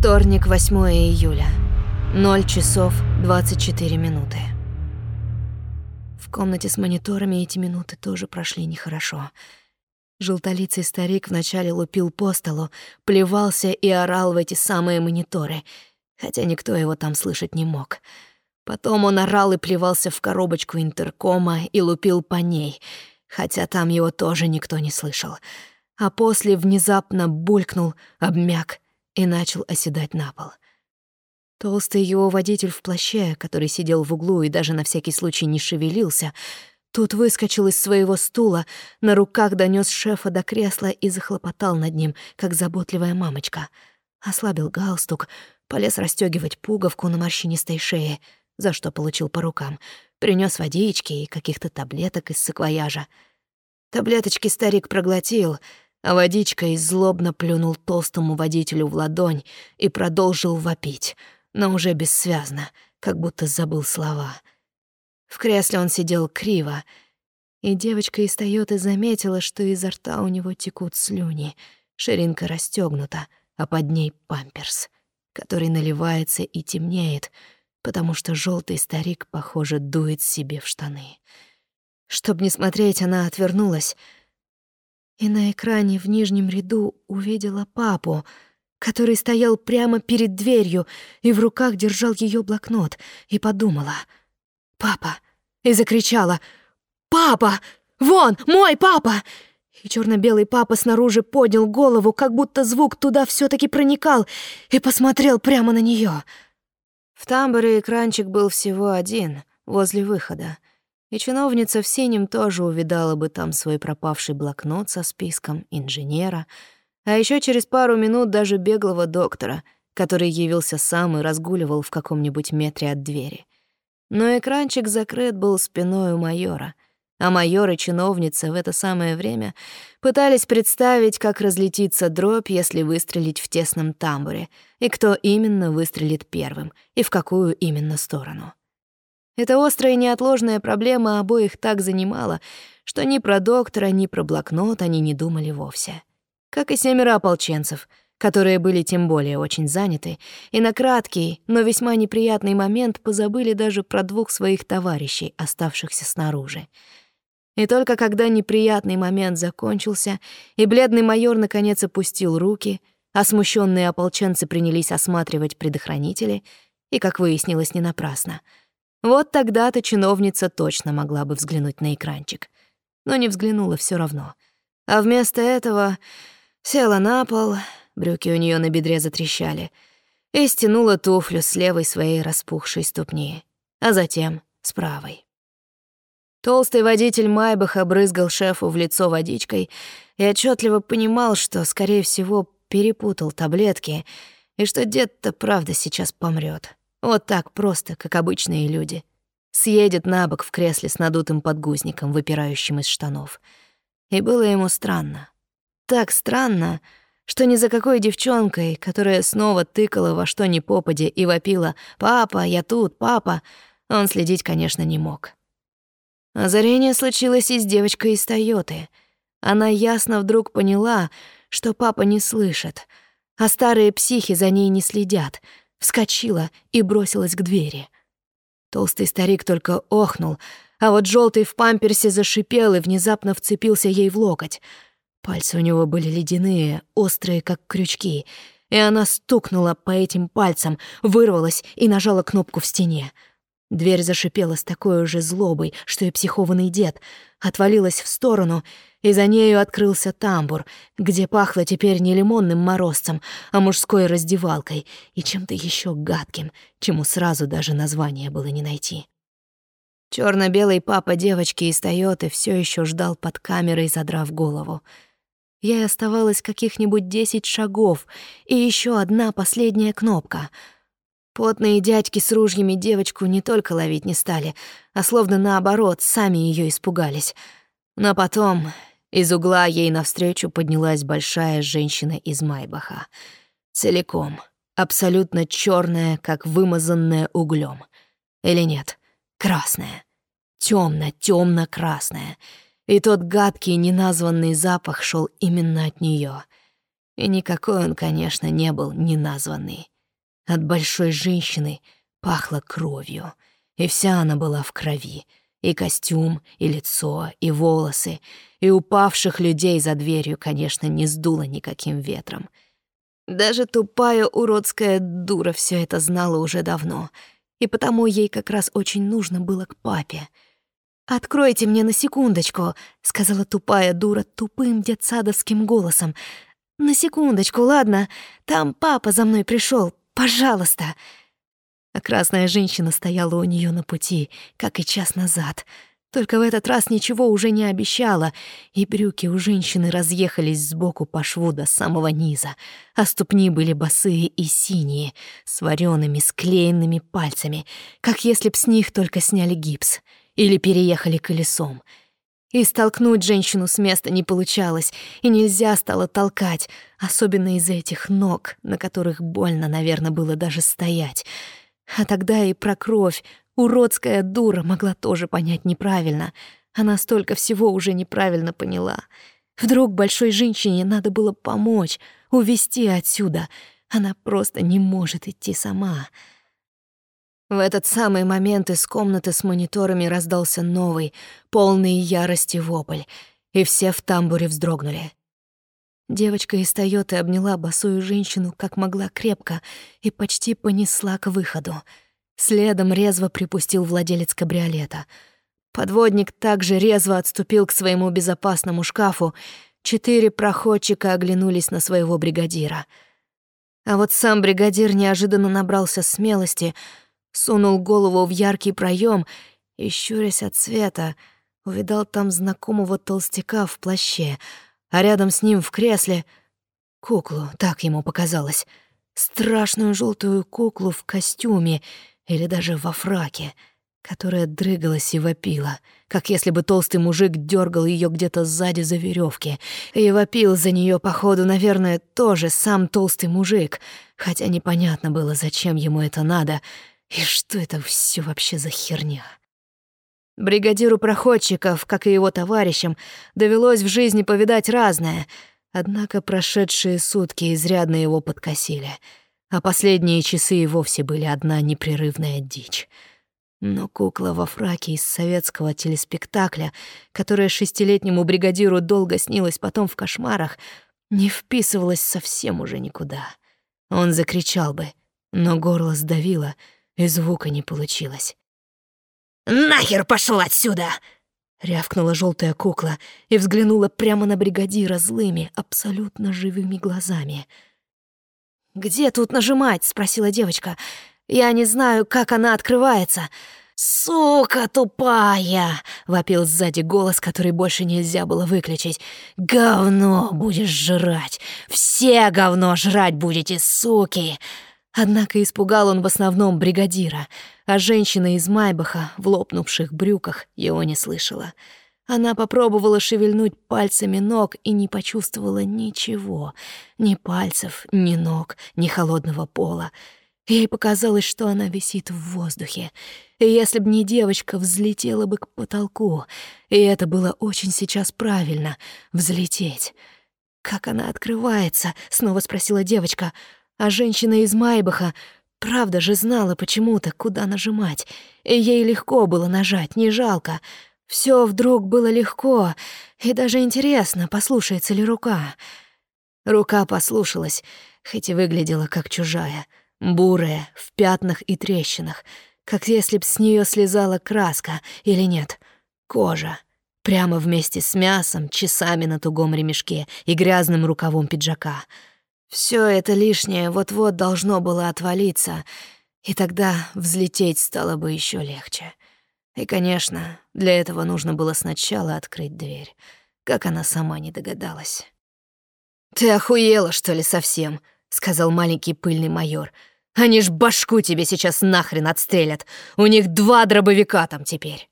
Вторник, 8 июля. 0 часов 24 минуты. В комнате с мониторами эти минуты тоже прошли нехорошо. Желтолицый старик вначале лупил по столу, плевался и орал в эти самые мониторы, хотя никто его там слышать не мог. Потом он орал и плевался в коробочку интеркома и лупил по ней, хотя там его тоже никто не слышал. А после внезапно булькнул, обмяк и начал оседать на пол. Толстый его водитель в плаще, который сидел в углу и даже на всякий случай не шевелился, Тут выскочил из своего стула, на руках донёс шефа до кресла и захлопотал над ним, как заботливая мамочка. Ослабил галстук, полез расстёгивать пуговку на морщинистой шее, за что получил по рукам. Принёс водички и каких-то таблеток из саквояжа. Таблеточки старик проглотил, а водичкой злобно плюнул толстому водителю в ладонь и продолжил вопить, но уже бессвязно, как будто забыл слова — в кресле он сидел криво, и девочка из Тойоты заметила, что изо рта у него текут слюни. Ширинка расстёгнута, а под ней памперс, который наливается и темнеет, потому что желтый старик, похоже, дует себе в штаны. Чтоб не смотреть, она отвернулась, и на экране в нижнем ряду увидела папу, который стоял прямо перед дверью и в руках держал ее блокнот, и подумала — «Папа!» и закричала «Папа! Вон, мой папа!» И черно-белый папа снаружи поднял голову, как будто звук туда все таки проникал, и посмотрел прямо на нее. В тамбуре экранчик был всего один, возле выхода. И чиновница в синем тоже увидала бы там свой пропавший блокнот со списком инженера, а еще через пару минут даже беглого доктора, который явился сам и разгуливал в каком-нибудь метре от двери. Но экранчик закрыт был спиной у майора, а майор и чиновница в это самое время пытались представить, как разлетится дробь, если выстрелить в тесном тамбуре, и кто именно выстрелит первым, и в какую именно сторону. Эта острая и неотложная проблема обоих так занимала, что ни про доктора, ни про блокнот они не думали вовсе. Как и семеро ополченцев — которые были тем более очень заняты, и на краткий, но весьма неприятный момент позабыли даже про двух своих товарищей, оставшихся снаружи. И только когда неприятный момент закончился, и бледный майор наконец опустил руки, а смущенные ополченцы принялись осматривать предохранители, и, как выяснилось, не напрасно. Вот тогда-то чиновница точно могла бы взглянуть на экранчик. Но не взглянула все равно. А вместо этого села на пол, брюки у нее на бедре затрещали, и стянула туфлю с левой своей распухшей ступни, а затем с правой. Толстый водитель Майбаха брызгал шефу в лицо водичкой и отчетливо понимал, что, скорее всего, перепутал таблетки и что дед-то правда сейчас помрет. Вот так просто, как обычные люди. Съедет на бок в кресле с надутым подгузником, выпирающим из штанов. И было ему странно. Так странно, что ни за какой девчонкой, которая снова тыкала во что ни попади и вопила «Папа, я тут, папа», он следить, конечно, не мог. Озарение случилось и с девочкой из Тойоты. Она ясно вдруг поняла, что папа не слышит, а старые психи за ней не следят, вскочила и бросилась к двери. Толстый старик только охнул, а вот желтый в памперсе зашипел и внезапно вцепился ей в локоть — Пальцы у него были ледяные, острые, как крючки, и она стукнула по этим пальцам, вырвалась и нажала кнопку в стене. Дверь зашипела с такой же злобой, что и психованный дед, отвалилась в сторону, и за нею открылся тамбур, где пахло теперь не лимонным морозцем, а мужской раздевалкой и чем-то еще гадким, чему сразу даже название было не найти. черно белый папа девочки из Тойоты все еще ждал под камерой, задрав голову — Ей оставалось каких-нибудь десять шагов и еще одна последняя кнопка. Потные дядьки с ружьями девочку не только ловить не стали, а словно наоборот, сами ее испугались. Но потом из угла ей навстречу поднялась большая женщина из Майбаха. Целиком, абсолютно черная, как вымазанная углем. Или нет, красная. Темно-темно-красная — и тот гадкий неназванный запах шел именно от нее. И никакой он, конечно, не был неназванный. От большой женщины пахло кровью, и вся она была в крови. И костюм, и лицо, и волосы, и упавших людей за дверью, конечно, не сдуло никаким ветром. Даже тупая уродская дура все это знала уже давно, и потому ей как раз очень нужно было к папе — «Откройте мне на секундочку», — сказала тупая дура тупым детсадовским голосом. «На секундочку, ладно? Там папа за мной пришел. Пожалуйста». А красная женщина стояла у нее на пути, как и час назад. Только в этот раз ничего уже не обещала, и брюки у женщины разъехались сбоку по шву до самого низа, а ступни были босые и синие, с вареными, склеенными пальцами, как если б с них только сняли гипс или переехали колесом. И столкнуть женщину с места не получалось, и нельзя стало толкать, особенно из-за этих ног, на которых больно, наверное, было даже стоять. А тогда и про кровь уродская дура могла тоже понять неправильно. Она столько всего уже неправильно поняла. Вдруг большой женщине надо было помочь, увести отсюда. Она просто не может идти сама. В этот самый момент из комнаты с мониторами раздался новый, полный ярости вопль, и все в тамбуре вздрогнули. Девочка из Тойоты обняла босую женщину как могла крепко и почти понесла к выходу. Следом резво припустил владелец кабриолета. Подводник также резво отступил к своему безопасному шкафу. Четыре проходчика оглянулись на своего бригадира. А вот сам бригадир неожиданно набрался смелости — сунул голову в яркий проем и, щурясь от света, увидал там знакомого толстяка в плаще, а рядом с ним в кресле куклу, так ему показалось, страшную желтую куклу в костюме или даже во фраке, которая дрыгалась и вопила, как если бы толстый мужик дергал ее где-то сзади за веревки, и вопил за нее, походу, наверное, тоже сам толстый мужик, хотя непонятно было, зачем ему это надо — и что это все вообще за херня? Бригадиру проходчиков, как и его товарищам, довелось в жизни повидать разное, однако прошедшие сутки изрядно его подкосили, а последние часы и вовсе были одна непрерывная дичь. Но кукла во фраке из советского телеспектакля, которая шестилетнему бригадиру долго снилась потом в кошмарах, не вписывалась совсем уже никуда. Он закричал бы, но горло сдавило — и звука не получилось. «Нахер пошел отсюда!» Рявкнула желтая кукла и взглянула прямо на бригадира злыми, абсолютно живыми глазами. «Где тут нажимать?» — спросила девочка. «Я не знаю, как она открывается». «Сука тупая!» — вопил сзади голос, который больше нельзя было выключить. «Говно будешь жрать! Все говно жрать будете, суки!» Однако испугал он в основном бригадира, а женщина из Майбаха в лопнувших брюках его не слышала. Она попробовала шевельнуть пальцами ног и не почувствовала ничего. Ни пальцев, ни ног, ни холодного пола. Ей показалось, что она висит в воздухе. И если б не девочка, взлетела бы к потолку. И это было очень сейчас правильно — взлететь. «Как она открывается?» — снова спросила девочка — а женщина из Майбаха правда же знала почему-то, куда нажимать. И ей легко было нажать, не жалко. Все вдруг было легко, и даже интересно, послушается ли рука. Рука послушалась, хоть и выглядела как чужая, бурая, в пятнах и трещинах, как если б с нее слезала краска или нет, кожа. Прямо вместе с мясом, часами на тугом ремешке и грязным рукавом пиджака — все это лишнее вот-вот должно было отвалиться, и тогда взлететь стало бы еще легче. И, конечно, для этого нужно было сначала открыть дверь, как она сама не догадалась. «Ты охуела, что ли, совсем?» — сказал маленький пыльный майор. «Они ж башку тебе сейчас нахрен отстрелят. У них два дробовика там теперь».